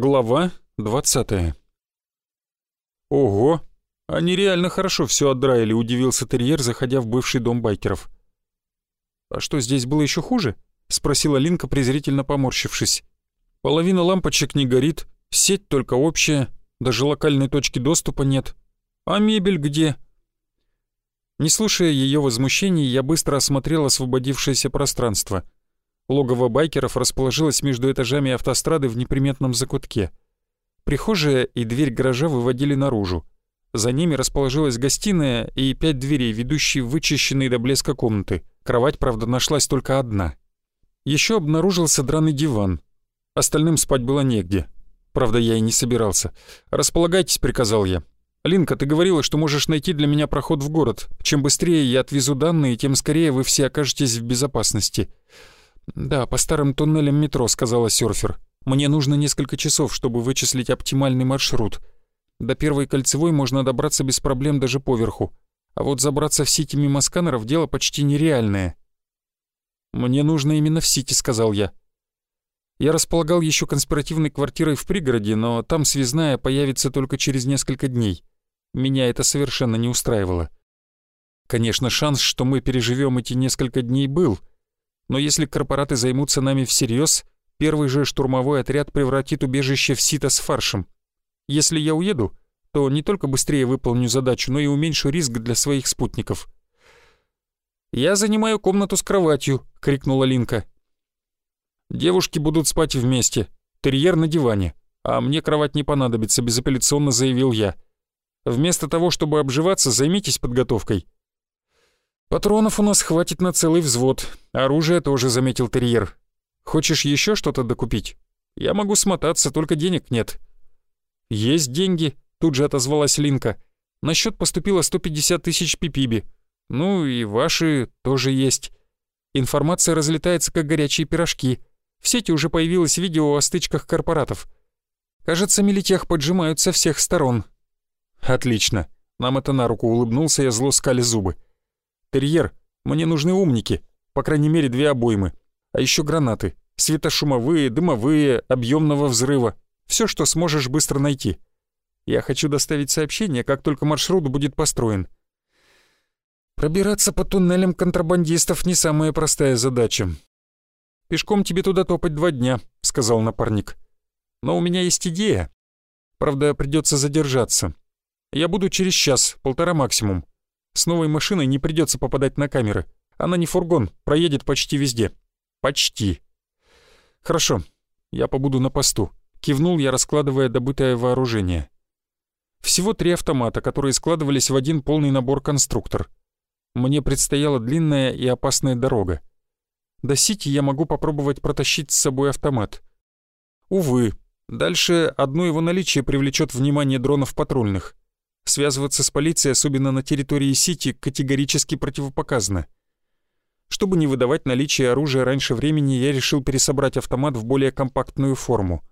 Глава 20 «Ого! Они реально хорошо все отдраили», — удивился терьер, заходя в бывший дом байкеров. «А что, здесь было еще хуже?» — спросила Линка, презрительно поморщившись. «Половина лампочек не горит, сеть только общая, даже локальной точки доступа нет. А мебель где?» Не слушая ее возмущений, я быстро осмотрел освободившееся пространство. Логово байкеров расположилось между этажами автострады в неприметном закутке. Прихожая и дверь гаража выводили наружу. За ними расположилась гостиная и пять дверей, ведущие в вычищенные до блеска комнаты. Кровать, правда, нашлась только одна. Еще обнаружился драный диван. Остальным спать было негде. Правда, я и не собирался. «Располагайтесь», — приказал я. «Линка, ты говорила, что можешь найти для меня проход в город. Чем быстрее я отвезу данные, тем скорее вы все окажетесь в безопасности». «Да, по старым туннелям метро», — сказала серфер. «Мне нужно несколько часов, чтобы вычислить оптимальный маршрут. До первой кольцевой можно добраться без проблем даже поверху. А вот забраться в сити мимо сканеров — дело почти нереальное». «Мне нужно именно в сити», — сказал я. Я располагал еще конспиративной квартирой в пригороде, но там связная появится только через несколько дней. Меня это совершенно не устраивало. Конечно, шанс, что мы переживем эти несколько дней, был. Но если корпораты займутся нами всерьез, первый же штурмовой отряд превратит убежище в сито с фаршем. Если я уеду, то не только быстрее выполню задачу, но и уменьшу риск для своих спутников. «Я занимаю комнату с кроватью», — крикнула Линка. «Девушки будут спать вместе, терьер на диване, а мне кровать не понадобится», — безапелляционно заявил я. «Вместо того, чтобы обживаться, займитесь подготовкой». «Патронов у нас хватит на целый взвод. Оружие тоже», — заметил терьер. «Хочешь еще что-то докупить? Я могу смотаться, только денег нет». «Есть деньги», — тут же отозвалась Линка. «На счет поступило 150 тысяч пипиби. Ну и ваши тоже есть. Информация разлетается, как горячие пирожки. В сети уже появилось видео о стычках корпоратов. Кажется, милитех поджимают со всех сторон». «Отлично. Нам это на руку улыбнулся я зло скали зубы. «Терьер, мне нужны умники, по крайней мере две обоймы, а еще гранаты, светошумовые, дымовые, объемного взрыва, все, что сможешь быстро найти. Я хочу доставить сообщение, как только маршрут будет построен». Пробираться по туннелям контрабандистов не самая простая задача. «Пешком тебе туда топать два дня», — сказал напарник. «Но у меня есть идея. Правда, придется задержаться. Я буду через час, полтора максимум. С новой машиной не придется попадать на камеры. Она не фургон, проедет почти везде. Почти. Хорошо, я побуду на посту. Кивнул я, раскладывая добытое вооружение. Всего три автомата, которые складывались в один полный набор конструктор. Мне предстояла длинная и опасная дорога. До Сити я могу попробовать протащить с собой автомат. Увы, дальше одно его наличие привлечет внимание дронов патрульных. Связываться с полицией, особенно на территории Сити, категорически противопоказано. Чтобы не выдавать наличие оружия раньше времени, я решил пересобрать автомат в более компактную форму.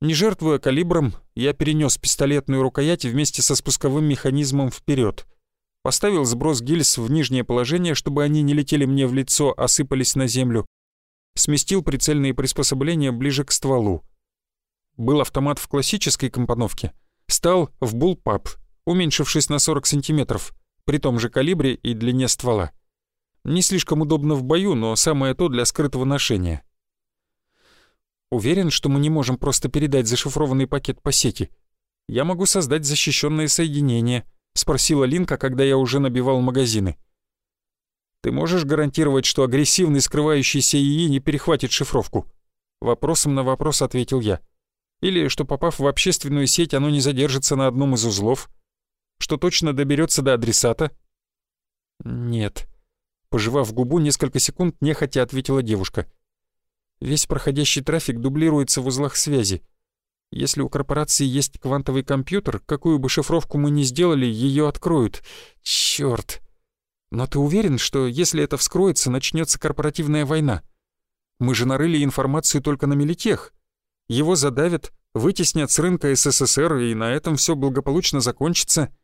Не жертвуя калибром, я перенес пистолетную рукоять вместе со спусковым механизмом вперед. Поставил сброс гильз в нижнее положение, чтобы они не летели мне в лицо, а сыпались на землю. Сместил прицельные приспособления ближе к стволу. Был автомат в классической компоновке. Стал в буллпап — уменьшившись на 40 сантиметров, при том же калибре и длине ствола. Не слишком удобно в бою, но самое то для скрытого ношения. Уверен, что мы не можем просто передать зашифрованный пакет по сети. Я могу создать защищенное соединение, спросила Линка, когда я уже набивал магазины. Ты можешь гарантировать, что агрессивный скрывающийся ИИ не перехватит шифровку? Вопросом на вопрос ответил я. Или что, попав в общественную сеть, оно не задержится на одном из узлов? Что точно доберется до адресата?» «Нет». Пожевав губу, несколько секунд нехотя ответила девушка. «Весь проходящий трафик дублируется в узлах связи. Если у корпорации есть квантовый компьютер, какую бы шифровку мы ни сделали, ее откроют. Чёрт! Но ты уверен, что если это вскроется, начнется корпоративная война? Мы же нарыли информацию только на Мелитех. Его задавят, вытеснят с рынка СССР, и на этом все благополучно закончится».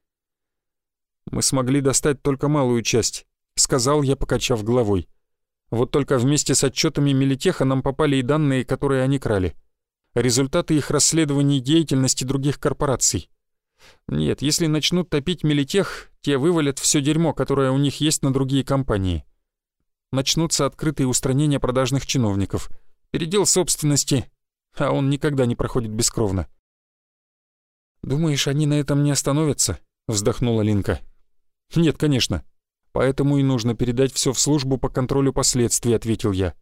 Мы смогли достать только малую часть», — сказал я, покачав головой. «Вот только вместе с отчетами Мелитеха нам попали и данные, которые они крали. результаты их расследований деятельности других корпораций. Нет, если начнут топить Мелитех, те вывалят все дерьмо, которое у них есть на другие компании. Начнутся открытые устранения продажных чиновников, передел собственности, а он никогда не проходит бескровно. «Думаешь, они на этом не остановятся?» — вздохнула Линка. «Нет, конечно. Поэтому и нужно передать все в службу по контролю последствий», — ответил я.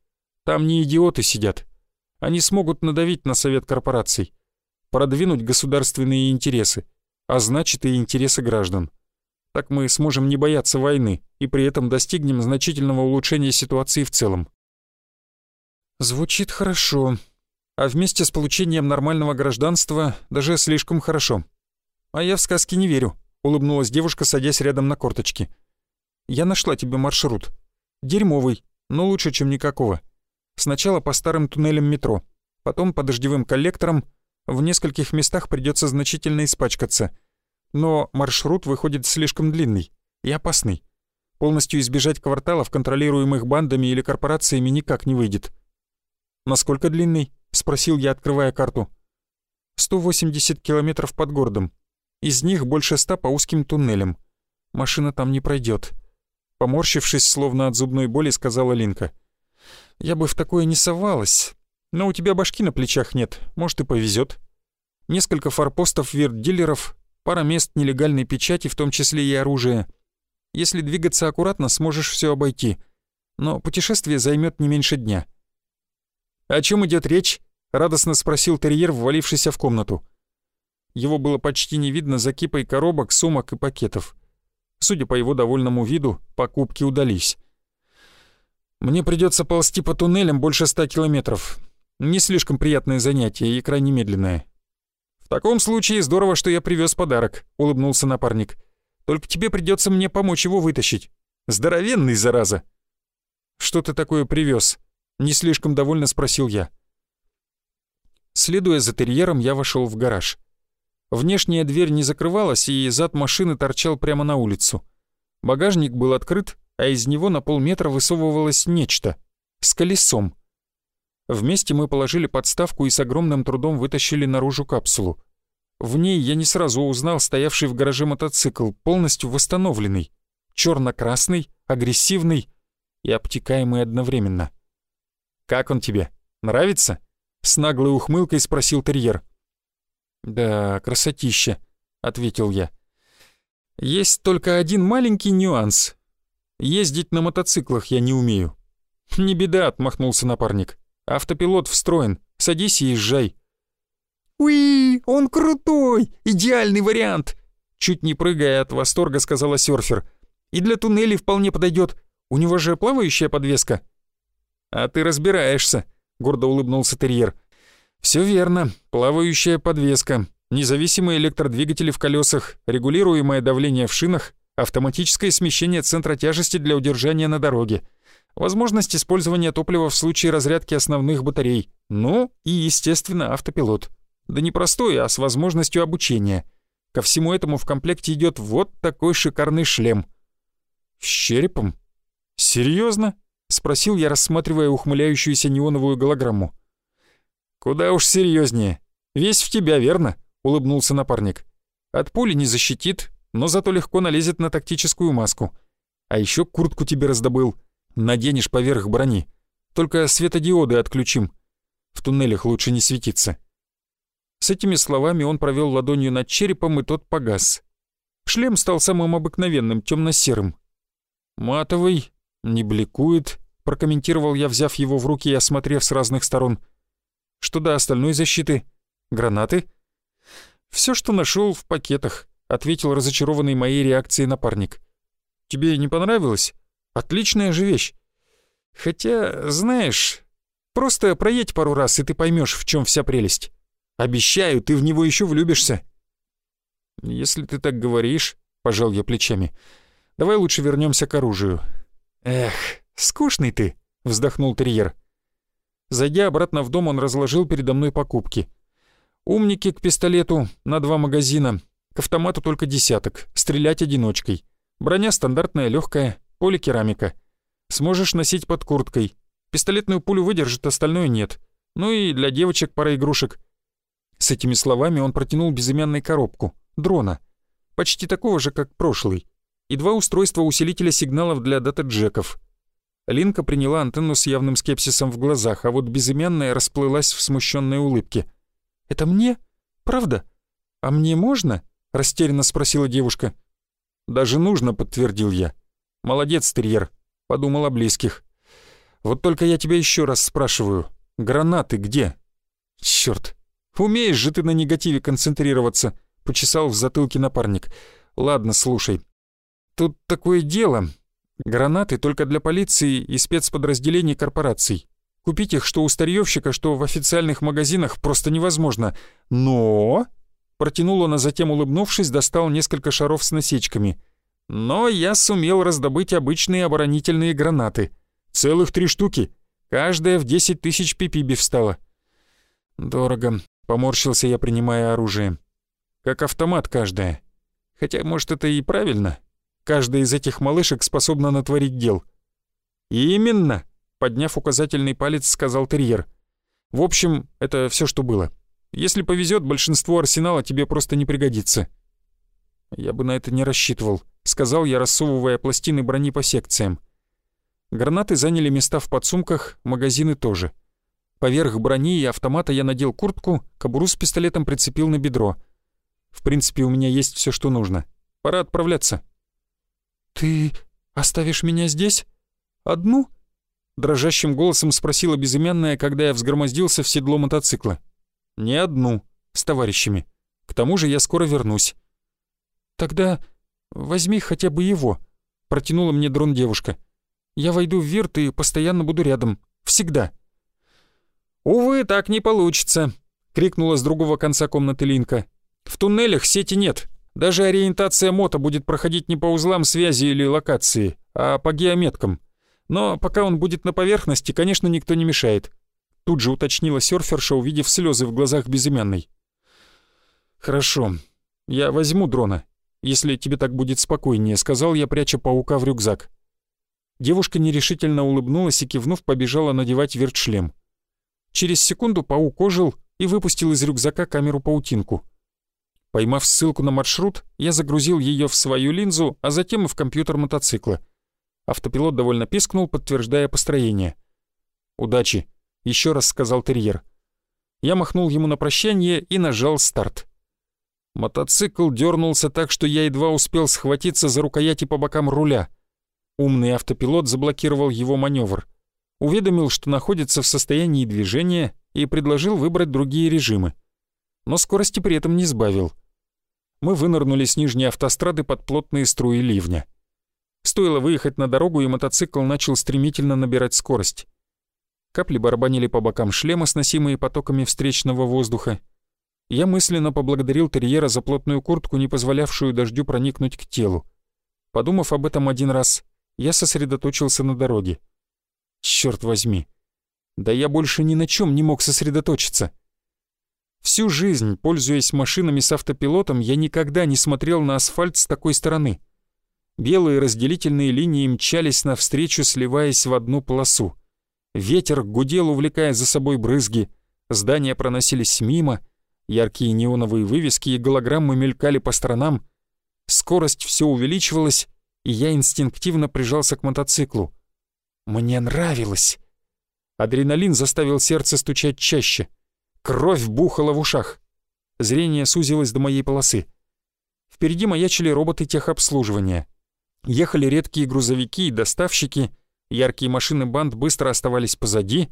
«Там не идиоты сидят. Они смогут надавить на совет корпораций, продвинуть государственные интересы, а значит и интересы граждан. Так мы сможем не бояться войны и при этом достигнем значительного улучшения ситуации в целом». «Звучит хорошо», а вместе с получением нормального гражданства даже слишком хорошо. А я в сказки не верю, улыбнулась девушка, садясь рядом на корточки. Я нашла тебе маршрут. Дерьмовый, но лучше, чем никакого. Сначала по старым туннелям метро, потом по дождевым коллекторам. В нескольких местах придется значительно испачкаться. Но маршрут выходит слишком длинный и опасный. Полностью избежать кварталов, контролируемых бандами или корпорациями, никак не выйдет. Насколько длинный? — спросил я, открывая карту. «180 километров под городом. Из них больше ста по узким туннелям. Машина там не пройдет. Поморщившись, словно от зубной боли, сказала Линка. «Я бы в такое не совалась, но у тебя башки на плечах нет, может и повезет. Несколько форпостов верт-дилеров, пара мест нелегальной печати, в том числе и оружие. Если двигаться аккуратно, сможешь все обойти. Но путешествие займет не меньше дня». «О чем идет речь?» — радостно спросил терьер, ввалившийся в комнату. Его было почти не видно за кипой коробок, сумок и пакетов. Судя по его довольному виду, покупки удались. «Мне придется ползти по туннелям больше ста километров. Не слишком приятное занятие и крайне медленное». «В таком случае здорово, что я привез подарок», — улыбнулся напарник. «Только тебе придется мне помочь его вытащить. Здоровенный, зараза!» «Что ты такое привез? Не слишком довольно спросил я. Следуя за терьером, я вошел в гараж. Внешняя дверь не закрывалась, и зад машины торчал прямо на улицу. Багажник был открыт, а из него на полметра высовывалось нечто. С колесом. Вместе мы положили подставку и с огромным трудом вытащили наружу капсулу. В ней я не сразу узнал стоявший в гараже мотоцикл, полностью восстановленный. черно-красный, агрессивный и обтекаемый одновременно. «Как он тебе? Нравится?» С наглой ухмылкой спросил терьер. «Да, красотища», — ответил я. «Есть только один маленький нюанс. Ездить на мотоциклах я не умею». «Не беда», — отмахнулся напарник. «Автопилот встроен. Садись и езжай». «Уи, он крутой! Идеальный вариант!» Чуть не прыгая от восторга, сказала серфер. «И для туннелей вполне подойдет. У него же плавающая подвеска». «А ты разбираешься», — гордо улыбнулся терьер. «Все верно. Плавающая подвеска, независимые электродвигатели в колесах, регулируемое давление в шинах, автоматическое смещение центра тяжести для удержания на дороге, возможность использования топлива в случае разрядки основных батарей, ну и, естественно, автопилот. Да не простой, а с возможностью обучения. Ко всему этому в комплекте идет вот такой шикарный шлем». «С черепом? Серьезно? — спросил я, рассматривая ухмыляющуюся неоновую голограмму. «Куда уж серьезнее. Весь в тебя, верно?» — улыбнулся напарник. «От пули не защитит, но зато легко налезет на тактическую маску. А еще куртку тебе раздобыл. Наденешь поверх брони. Только светодиоды отключим. В туннелях лучше не светиться». С этими словами он провел ладонью над черепом, и тот погас. Шлем стал самым обыкновенным, темно-серым. Матовый, «Не бликует», — прокомментировал я, взяв его в руки и осмотрев с разных сторон. «Что до остальной защиты? Гранаты?» «Все, что нашел в пакетах», — ответил разочарованный моей реакцией напарник. «Тебе не понравилось? Отличная же вещь. Хотя, знаешь, просто проедь пару раз, и ты поймешь, в чем вся прелесть. Обещаю, ты в него еще влюбишься». «Если ты так говоришь», — пожал я плечами, — «давай лучше вернемся к оружию. «Эх, скучный ты», — вздохнул терьер. Зайдя обратно в дом, он разложил передо мной покупки. Умники к пистолету на два магазина, к автомату только десяток, стрелять одиночкой. Броня стандартная, легкая, поликерамика. Сможешь носить под курткой. Пистолетную пулю выдержит, остальное нет. Ну и для девочек пара игрушек». С этими словами он протянул безымянной коробку, дрона, почти такого же, как прошлый, и два устройства усилителя сигналов для дата-джеков. Линка приняла антенну с явным скепсисом в глазах, а вот безымянная расплылась в смущенной улыбке. «Это мне? Правда? А мне можно?» — растерянно спросила девушка. «Даже нужно», — подтвердил я. «Молодец, терьер», — подумал о близких. «Вот только я тебя еще раз спрашиваю, гранаты где?» «Чёрт, умеешь же ты на негативе концентрироваться», — почесал в затылке напарник. «Ладно, слушай. Тут такое дело. Гранаты только для полиции и спецподразделений корпораций. Купить их что у старьевщика, что в официальных магазинах просто невозможно. Но...» Протянул он, а затем, улыбнувшись, достал несколько шаров с насечками. «Но я сумел раздобыть обычные оборонительные гранаты. Целых три штуки. Каждая в десять тысяч пипиби встала». «Дорого», — поморщился я, принимая оружие. «Как автомат каждая. Хотя, может, это и правильно. Каждая из этих малышек способна натворить дел». «Именно», — подняв указательный палец, сказал терьер. «В общем, это все, что было». Если повезет, большинство арсенала тебе просто не пригодится». «Я бы на это не рассчитывал», — сказал я, рассовывая пластины брони по секциям. Гранаты заняли места в подсумках, магазины тоже. Поверх брони и автомата я надел куртку, кобуру с пистолетом прицепил на бедро. В принципе, у меня есть все, что нужно. Пора отправляться. «Ты оставишь меня здесь? Одну?» Дрожащим голосом спросила безымянная, когда я взгромоздился в седло мотоцикла. «Не одну, с товарищами. К тому же я скоро вернусь». «Тогда возьми хотя бы его», — протянула мне дрон девушка. «Я войду в вирт и постоянно буду рядом. Всегда». «Увы, так не получится», — крикнула с другого конца комнаты Линка. «В туннелях сети нет. Даже ориентация мота будет проходить не по узлам связи или локации, а по геометкам. Но пока он будет на поверхности, конечно, никто не мешает. Тут же уточнила серферша, увидев слезы в глазах безымянной. «Хорошо, я возьму дрона, если тебе так будет спокойнее», — сказал я, пряча паука в рюкзак. Девушка нерешительно улыбнулась и, кивнув, побежала надевать вертшлем. Через секунду паук ожил и выпустил из рюкзака камеру-паутинку. Поймав ссылку на маршрут, я загрузил ее в свою линзу, а затем и в компьютер мотоцикла. Автопилот довольно пискнул, подтверждая построение. «Удачи!» — еще раз сказал терьер. Я махнул ему на прощание и нажал старт. Мотоцикл дернулся так, что я едва успел схватиться за рукояти по бокам руля. Умный автопилот заблокировал его маневр. Уведомил, что находится в состоянии движения и предложил выбрать другие режимы. Но скорости при этом не сбавил. Мы вынырнули с нижней автострады под плотные струи ливня. Стоило выехать на дорогу, и мотоцикл начал стремительно набирать скорость. Капли барабанили по бокам шлема, сносимые потоками встречного воздуха. Я мысленно поблагодарил терьера за плотную куртку, не позволявшую дождю проникнуть к телу. Подумав об этом один раз, я сосредоточился на дороге. Черт возьми. Да я больше ни на чем не мог сосредоточиться. Всю жизнь, пользуясь машинами с автопилотом, я никогда не смотрел на асфальт с такой стороны. Белые разделительные линии мчались навстречу, сливаясь в одну полосу. Ветер гудел, увлекая за собой брызги. Здания проносились мимо. Яркие неоновые вывески и голограммы мелькали по сторонам. Скорость все увеличивалась, и я инстинктивно прижался к мотоциклу. Мне нравилось. Адреналин заставил сердце стучать чаще. Кровь бухала в ушах. Зрение сузилось до моей полосы. Впереди маячили роботы техобслуживания. Ехали редкие грузовики и доставщики — Яркие машины банд быстро оставались позади,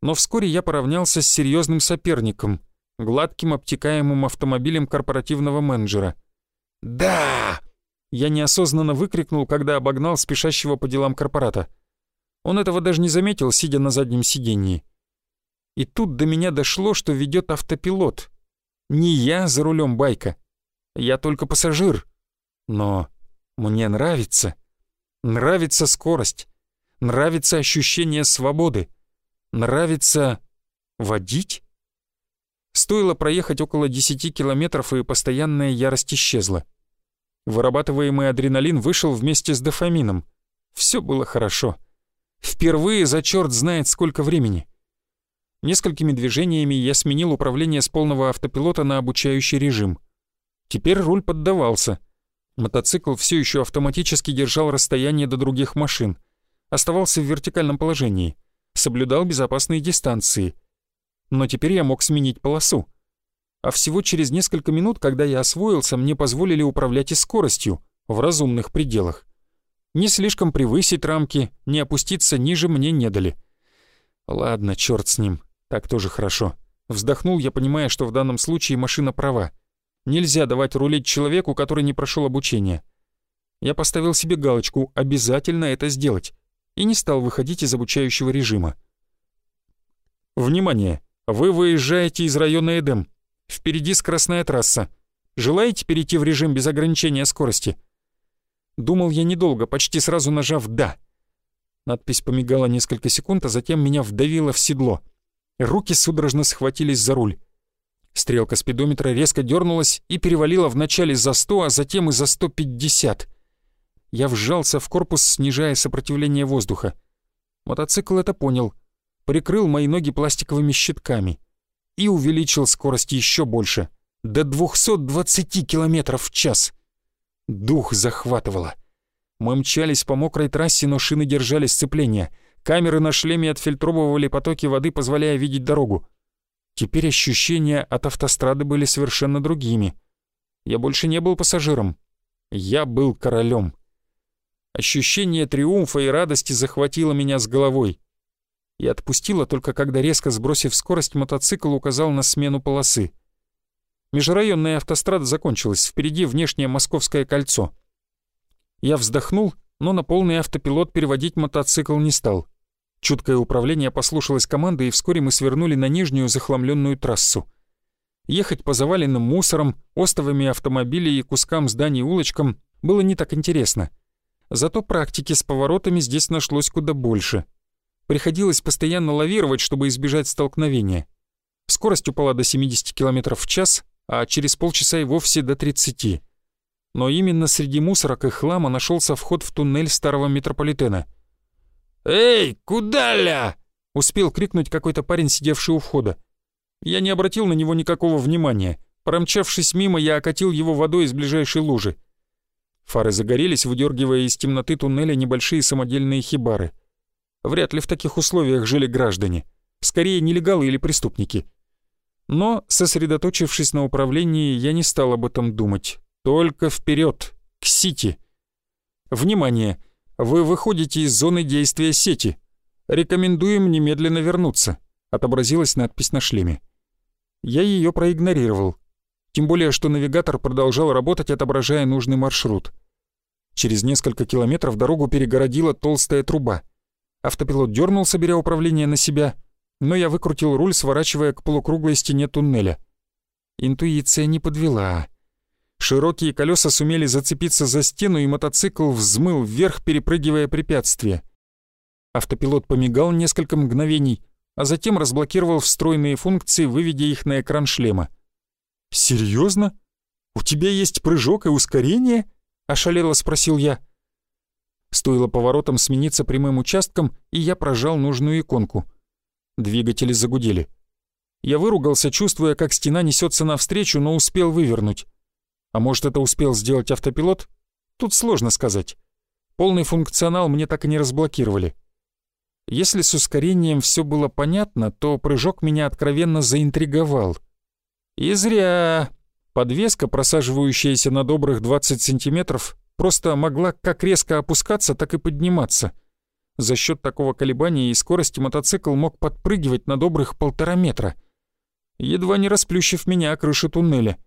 но вскоре я поравнялся с серьезным соперником, гладким обтекаемым автомобилем корпоративного менеджера. «Да!» Я неосознанно выкрикнул, когда обогнал спешащего по делам корпората. Он этого даже не заметил, сидя на заднем сиденье. И тут до меня дошло, что ведет автопилот. Не я за рулем байка. Я только пассажир. Но мне нравится. Нравится скорость. Нравится ощущение свободы. Нравится водить? Стоило проехать около 10 километров, и постоянная ярость исчезла. Вырабатываемый адреналин вышел вместе с дофамином. Все было хорошо. Впервые за черт знает сколько времени. Несколькими движениями я сменил управление с полного автопилота на обучающий режим. Теперь руль поддавался. Мотоцикл все еще автоматически держал расстояние до других машин. Оставался в вертикальном положении. Соблюдал безопасные дистанции. Но теперь я мог сменить полосу. А всего через несколько минут, когда я освоился, мне позволили управлять и скоростью, в разумных пределах. Не слишком превысить рамки, не опуститься ниже мне не дали. Ладно, черт с ним. Так тоже хорошо. Вздохнул я, понимая, что в данном случае машина права. Нельзя давать рулить человеку, который не прошел обучение. Я поставил себе галочку «Обязательно это сделать» и не стал выходить из обучающего режима. Внимание! Вы выезжаете из района Эдем. Впереди скоростная трасса. Желаете перейти в режим без ограничения скорости? Думал я недолго, почти сразу нажав «Да». Надпись помигала несколько секунд, а затем меня вдавило в седло. Руки судорожно схватились за руль. Стрелка спидометра резко дернулась и перевалила вначале за 100, а затем и за 150. Я вжался в корпус, снижая сопротивление воздуха. Мотоцикл это понял. Прикрыл мои ноги пластиковыми щитками. И увеличил скорость еще больше. До 220 км в час. Дух захватывало. Мы мчались по мокрой трассе, но шины держали сцепление — Камеры на шлеме отфильтровывали потоки воды, позволяя видеть дорогу. Теперь ощущения от автострады были совершенно другими. Я больше не был пассажиром. Я был королем. Ощущение триумфа и радости захватило меня с головой. И отпустило только когда, резко сбросив скорость, мотоцикл указал на смену полосы. Межрайонная автострада закончилась, впереди внешнее Московское кольцо. Я вздохнул но на полный автопилот переводить мотоцикл не стал. Чуткое управление послушалось команды, и вскоре мы свернули на нижнюю захламленную трассу. Ехать по заваленным мусором, остовами автомобилей и кускам зданий улочкам было не так интересно. Зато практики с поворотами здесь нашлось куда больше. Приходилось постоянно лавировать, чтобы избежать столкновения. Скорость упала до 70 км в час, а через полчаса и вовсе до 30 но именно среди мусорок и хлама нашелся вход в туннель старого метрополитена. «Эй, куда ля?» — успел крикнуть какой-то парень, сидевший у входа. Я не обратил на него никакого внимания. Промчавшись мимо, я окатил его водой из ближайшей лужи. Фары загорелись, выдергивая из темноты туннеля небольшие самодельные хибары. Вряд ли в таких условиях жили граждане. Скорее, нелегалы или преступники. Но, сосредоточившись на управлении, я не стал об этом думать. Только вперед, к сети. Внимание! Вы выходите из зоны действия сети. Рекомендуем немедленно вернуться. Отобразилась надпись на шлеме. Я ее проигнорировал. Тем более, что навигатор продолжал работать, отображая нужный маршрут. Через несколько километров дорогу перегородила толстая труба. Автопилот дернулся, беря управление на себя, но я выкрутил руль, сворачивая к полукруглой стене туннеля. Интуиция не подвела. Широкие колеса сумели зацепиться за стену, и мотоцикл взмыл вверх, перепрыгивая препятствия. Автопилот помигал несколько мгновений, а затем разблокировал встроенные функции, выведя их на экран шлема. «Серьезно? У тебя есть прыжок и ускорение?» — ошалело спросил я. Стоило поворотом смениться прямым участком, и я прожал нужную иконку. Двигатели загудели. Я выругался, чувствуя, как стена несется навстречу, но успел вывернуть. А может, это успел сделать автопилот? Тут сложно сказать. Полный функционал мне так и не разблокировали. Если с ускорением все было понятно, то прыжок меня откровенно заинтриговал. И зря. Подвеска, просаживающаяся на добрых 20 сантиметров, просто могла как резко опускаться, так и подниматься. За счет такого колебания и скорости мотоцикл мог подпрыгивать на добрых полтора метра, едва не расплющив меня о крышу туннеля.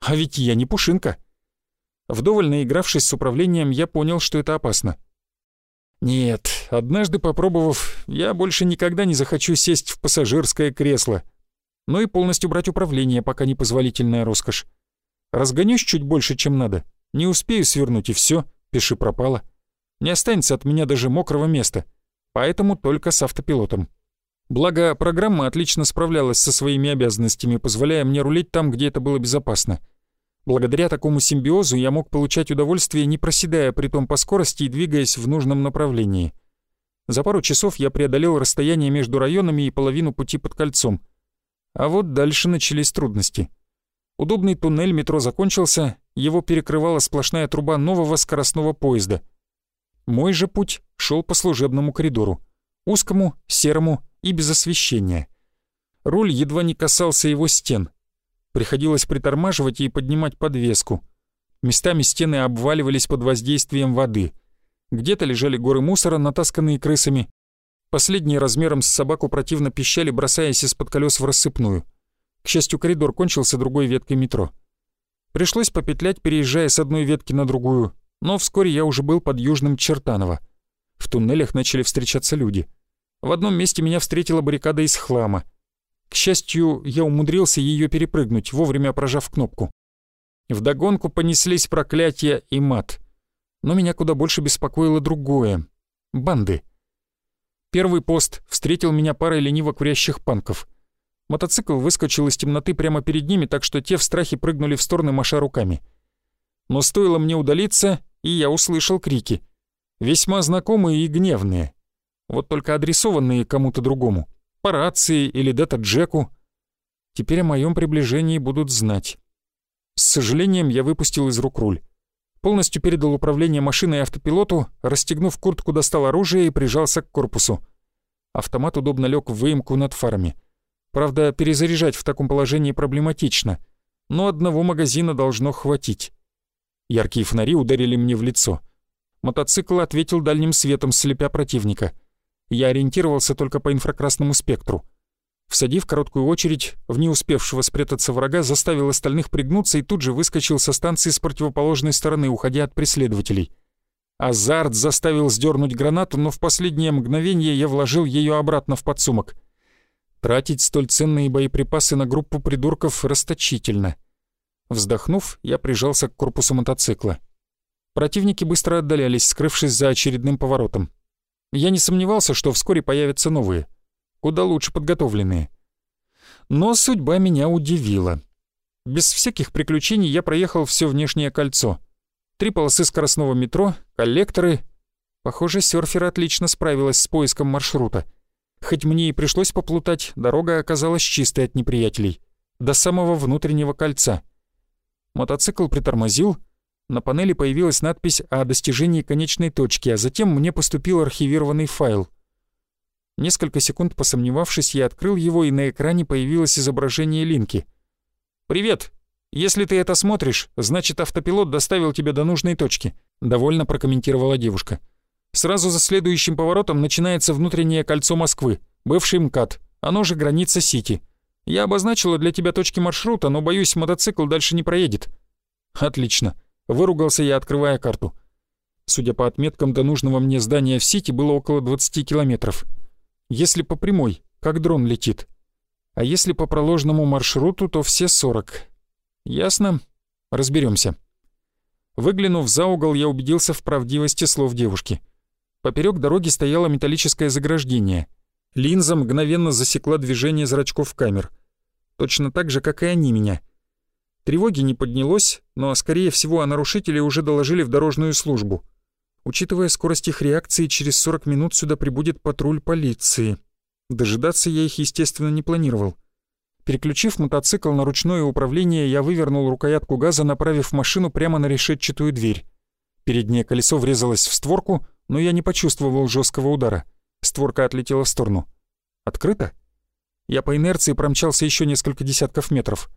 А ведь я не пушинка. Вдоволь наигравшись с управлением, я понял, что это опасно. Нет, однажды попробовав, я больше никогда не захочу сесть в пассажирское кресло. Но и полностью брать управление, пока не позволительная роскошь. Разгонюсь чуть больше, чем надо. Не успею свернуть, и все, пиши пропало. Не останется от меня даже мокрого места. Поэтому только с автопилотом. Благо, программа отлично справлялась со своими обязанностями, позволяя мне рулить там, где это было безопасно. Благодаря такому симбиозу я мог получать удовольствие, не проседая при том по скорости и двигаясь в нужном направлении. За пару часов я преодолел расстояние между районами и половину пути под кольцом. А вот дальше начались трудности. Удобный туннель метро закончился, его перекрывала сплошная труба нового скоростного поезда. Мой же путь шел по служебному коридору. Узкому, серому и без освещения. Руль едва не касался его стен. Приходилось притормаживать и поднимать подвеску. Местами стены обваливались под воздействием воды. Где-то лежали горы мусора, натасканные крысами. Последние размером с собаку противно пищали, бросаясь из-под колес в рассыпную. К счастью, коридор кончился другой веткой метро. Пришлось попетлять, переезжая с одной ветки на другую, но вскоре я уже был под Южным Чертаново. В туннелях начали встречаться люди. В одном месте меня встретила баррикада из хлама. К счастью, я умудрился ее перепрыгнуть, вовремя прожав кнопку. Вдогонку понеслись проклятия и мат. Но меня куда больше беспокоило другое — банды. Первый пост встретил меня парой лениво курящих панков. Мотоцикл выскочил из темноты прямо перед ними, так что те в страхе прыгнули в стороны, маша руками. Но стоило мне удалиться, и я услышал крики. Весьма знакомые и гневные. Вот только адресованные кому-то другому. По рации или Дата Джеку. Теперь о моем приближении будут знать. С сожалением я выпустил из рук руль. Полностью передал управление машиной автопилоту, расстегнув куртку, достал оружие и прижался к корпусу. Автомат удобно лег в выемку над фарами. Правда, перезаряжать в таком положении проблематично, но одного магазина должно хватить. Яркие фонари ударили мне в лицо. Мотоцикл ответил дальним светом, слепя противника. Я ориентировался только по инфракрасному спектру. Всадив короткую очередь, в не успевшего спрятаться врага заставил остальных пригнуться и тут же выскочил со станции с противоположной стороны, уходя от преследователей. Азарт заставил сдернуть гранату, но в последнее мгновение я вложил ее обратно в подсумок — Тратить столь ценные боеприпасы на группу придурков расточительно. Вздохнув, я прижался к корпусу мотоцикла. Противники быстро отдалялись, скрывшись за очередным поворотом. Я не сомневался, что вскоре появятся новые, куда лучше подготовленные. Но судьба меня удивила. Без всяких приключений я проехал все внешнее кольцо. Три полосы скоростного метро, коллекторы. Похоже, серфер отлично справилась с поиском маршрута. Хоть мне и пришлось поплутать, дорога оказалась чистой от неприятелей. До самого внутреннего кольца. Мотоцикл притормозил. На панели появилась надпись о достижении конечной точки, а затем мне поступил архивированный файл. Несколько секунд посомневавшись, я открыл его, и на экране появилось изображение Линки. «Привет! Если ты это смотришь, значит автопилот доставил тебя до нужной точки», — довольно прокомментировала девушка. Сразу за следующим поворотом начинается внутреннее кольцо Москвы, бывший МКАД, оно же граница Сити. Я обозначила для тебя точки маршрута, но, боюсь, мотоцикл дальше не проедет». «Отлично», — выругался я, открывая карту. Судя по отметкам, до нужного мне здания в Сити было около 20 километров. Если по прямой, как дрон летит. А если по проложенному маршруту, то все 40. Ясно? Разберемся. Выглянув за угол, я убедился в правдивости слов девушки. Поперек дороги стояло металлическое заграждение. Линза мгновенно засекла движение зрачков камер. Точно так же, как и они меня. Тревоги не поднялось, но, скорее всего, о нарушителе уже доложили в дорожную службу. Учитывая скорость их реакции, через 40 минут сюда прибудет патруль полиции. Дожидаться я их, естественно, не планировал. Переключив мотоцикл на ручное управление, я вывернул рукоятку газа, направив машину прямо на решетчатую дверь. Переднее колесо врезалось в створку, но я не почувствовал жесткого удара. Створка отлетела в сторону. Открыто? Я по инерции промчался еще несколько десятков метров.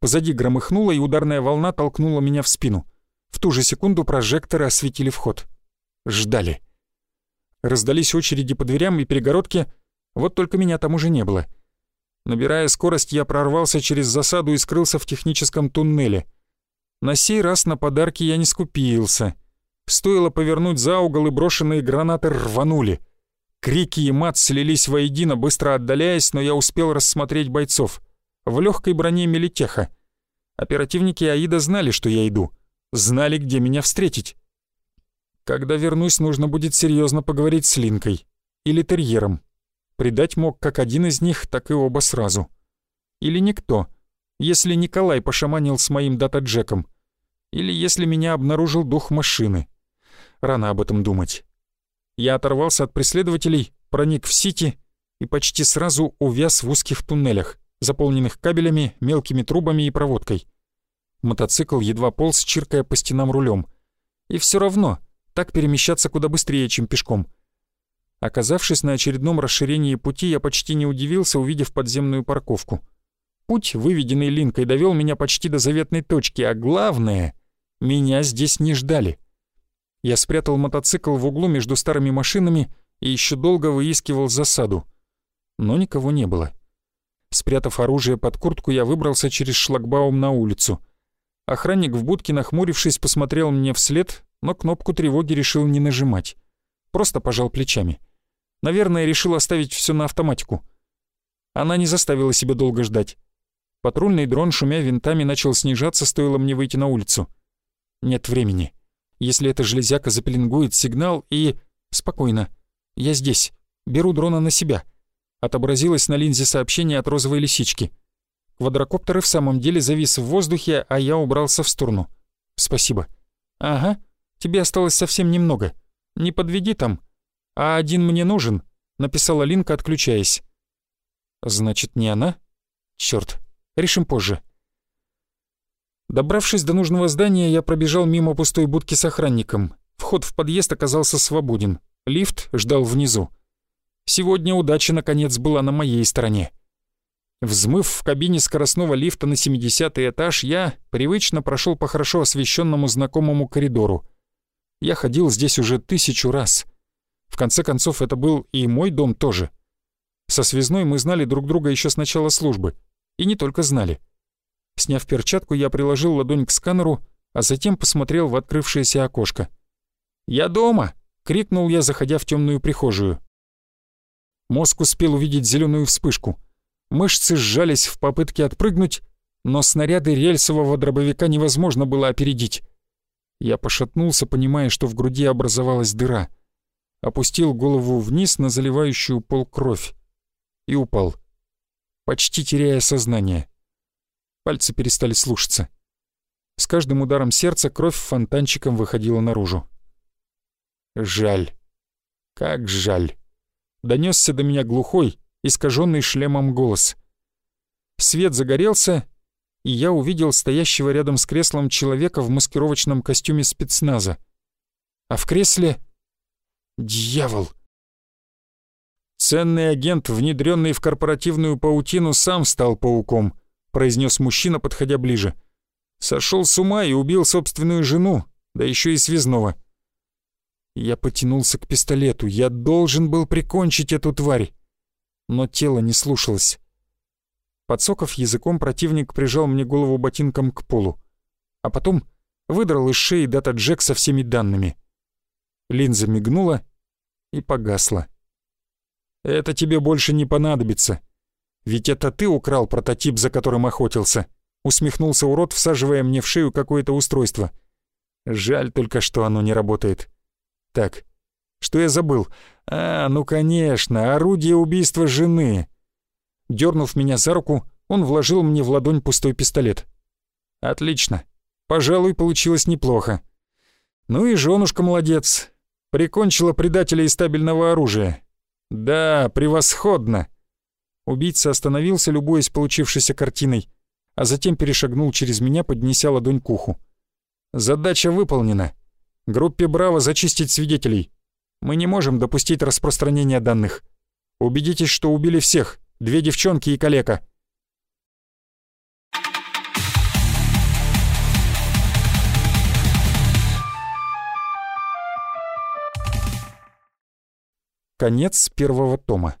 Позади громыхнуло, и ударная волна толкнула меня в спину. В ту же секунду прожекторы осветили вход. Ждали. Раздались очереди по дверям и перегородке, вот только меня там уже не было. Набирая скорость, я прорвался через засаду и скрылся в техническом туннеле. На сей раз на подарки я не скупился — Стоило повернуть за угол, и брошенные гранаты рванули. Крики и мат слились воедино, быстро отдаляясь, но я успел рассмотреть бойцов. В легкой броне Мелитеха. Оперативники Аида знали, что я иду. Знали, где меня встретить. Когда вернусь, нужно будет серьезно поговорить с Линкой. Или терьером. Предать мог как один из них, так и оба сразу. Или никто, если Николай пошаманил с моим дата-джеком. Или если меня обнаружил дух машины. Рано об этом думать. Я оторвался от преследователей, проник в Сити и почти сразу увяз в узких туннелях, заполненных кабелями, мелкими трубами и проводкой. Мотоцикл едва полз, чиркая по стенам рулем. И все равно, так перемещаться куда быстрее, чем пешком. Оказавшись на очередном расширении пути, я почти не удивился, увидев подземную парковку. Путь, выведенный Линкой, довел меня почти до заветной точки, а главное, меня здесь не ждали. Я спрятал мотоцикл в углу между старыми машинами и еще долго выискивал засаду. Но никого не было. Спрятав оружие под куртку, я выбрался через шлагбаум на улицу. Охранник в будке, нахмурившись, посмотрел мне вслед, но кнопку тревоги решил не нажимать. Просто пожал плечами. Наверное, решил оставить все на автоматику. Она не заставила себя долго ждать. Патрульный дрон, шумя винтами, начал снижаться, стоило мне выйти на улицу. Нет времени. Если эта железяка запеленгует сигнал и... Спокойно. Я здесь. Беру дрона на себя. Отобразилось на линзе сообщение от розовой лисички. Квадрокоптер в самом деле завис в воздухе, а я убрался в сторону. Спасибо. Ага, тебе осталось совсем немного. Не подведи там. А один мне нужен, написала Линка, отключаясь. Значит, не она? Черт, решим позже. Добравшись до нужного здания, я пробежал мимо пустой будки с охранником. Вход в подъезд оказался свободен. Лифт ждал внизу. Сегодня удача, наконец, была на моей стороне. Взмыв в кабине скоростного лифта на 70 этаж, я привычно прошел по хорошо освещенному знакомому коридору. Я ходил здесь уже тысячу раз. В конце концов, это был и мой дом тоже. Со связной мы знали друг друга еще с начала службы. И не только знали. Сняв перчатку, я приложил ладонь к сканеру, а затем посмотрел в открывшееся окошко. «Я дома!» — крикнул я, заходя в темную прихожую. Мозг успел увидеть зеленую вспышку. Мышцы сжались в попытке отпрыгнуть, но снаряды рельсового дробовика невозможно было опередить. Я пошатнулся, понимая, что в груди образовалась дыра. Опустил голову вниз на заливающую пол кровь и упал, почти теряя сознание. Пальцы перестали слушаться. С каждым ударом сердца кровь фонтанчиком выходила наружу. Жаль. Как жаль. Донесся до меня глухой, искаженный шлемом голос. Свет загорелся, и я увидел стоящего рядом с креслом человека в маскировочном костюме спецназа. А в кресле... Дьявол! Ценный агент, внедренный в корпоративную паутину, сам стал пауком —— произнес мужчина, подходя ближе. «Сошел с ума и убил собственную жену, да еще и связного». Я потянулся к пистолету. Я должен был прикончить эту тварь. Но тело не слушалось. Подсоков языком, противник прижал мне голову ботинком к полу. А потом выдрал из шеи дата Джек со всеми данными. Линза мигнула и погасла. «Это тебе больше не понадобится», ведь это ты украл прототип, за которым охотился. Усмехнулся урод, всаживая мне в шею какое-то устройство. Жаль только, что оно не работает. Так, что я забыл? А, ну конечно, орудие убийства жены. Дернув меня за руку, он вложил мне в ладонь пустой пистолет. Отлично. Пожалуй, получилось неплохо. Ну и женушка молодец. Прикончила предателя из стабильного оружия. Да, превосходно. Убийца остановился, любуясь получившейся картиной, а затем перешагнул через меня, поднеся ладонь к уху. «Задача выполнена. Группе «Браво» зачистить свидетелей. Мы не можем допустить распространения данных. Убедитесь, что убили всех, две девчонки и калека». Конец первого тома.